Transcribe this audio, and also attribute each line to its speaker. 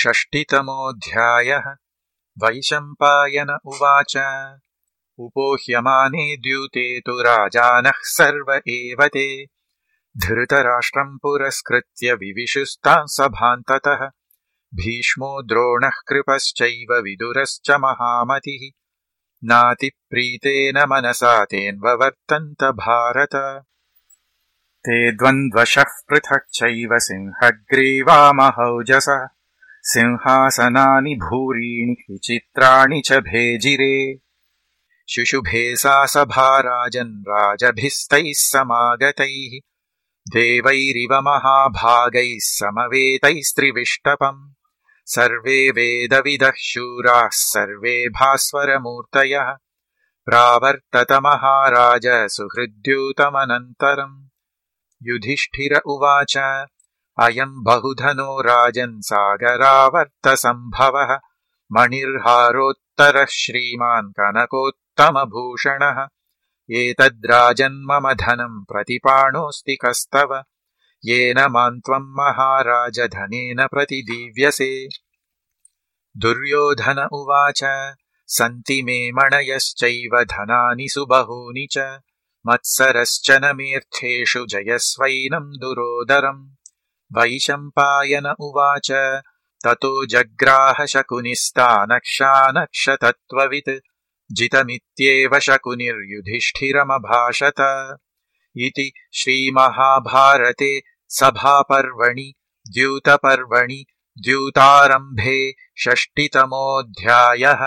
Speaker 1: षष्टितमोऽध्यायः। वैशम्पायन उवाच। उपोह्यमाने द्यूते तु राजानः सर्व एव ते। धृतराष्ट्रम् पुरस्कृत्य विविशुस्तान् सभान्ततः भीष्मो द्रोणः कृपश्चैव विदुरश्च महामतिः। नातिप्रीतेन मनसा तेन्ववर्तन्त भारत। ते द्वन्द्वशः पृथक् सिंहग्रीवामहौजस सिंहासनानि भूरीणि विचित्राणि च भेजिरे। शुशुभे सा राजन् राजभिस्तैः समागतैः देवैरिव महाभागैः समवेतैस्त्रिविष्टपम् सर्वे वेदविदः शूराः सर्वे भास्वरमूर्तयः। प्रावर्तत महाराज सुहृद्यूतमनन्तरम्। युधिष्ठिर उवाच अयम् बहुधनो राजन् सागरावर्तसम्भवः मणिर्हारोत्तरः श्रीमान् कनकोत्तमभूषणः। एतद्राजन्मम धनम् प्रतिपाणोऽस्ति कस्तव। येन माम् त्वम् महाराज धनेन प्रतिदीव्यसे। दुर्योधन उवाच सन्ति मे मणयश्चैव धनानि सुबहूनि च। मत्सरश्च न मेऽर्थेषु जयस्वैनम् दुरोदरम् वैशम्पायन उवाच ततो जग्राहशकुनिस्तानक्षानक्षतत्त्ववित् जितमित्येव शकुनिर्युधिष्ठिरमभाषत। इति श्रीमहाभारते सभापर्वणि द्यूतपर्वणि द्यूतारम्भे षष्टितमोऽध्यायः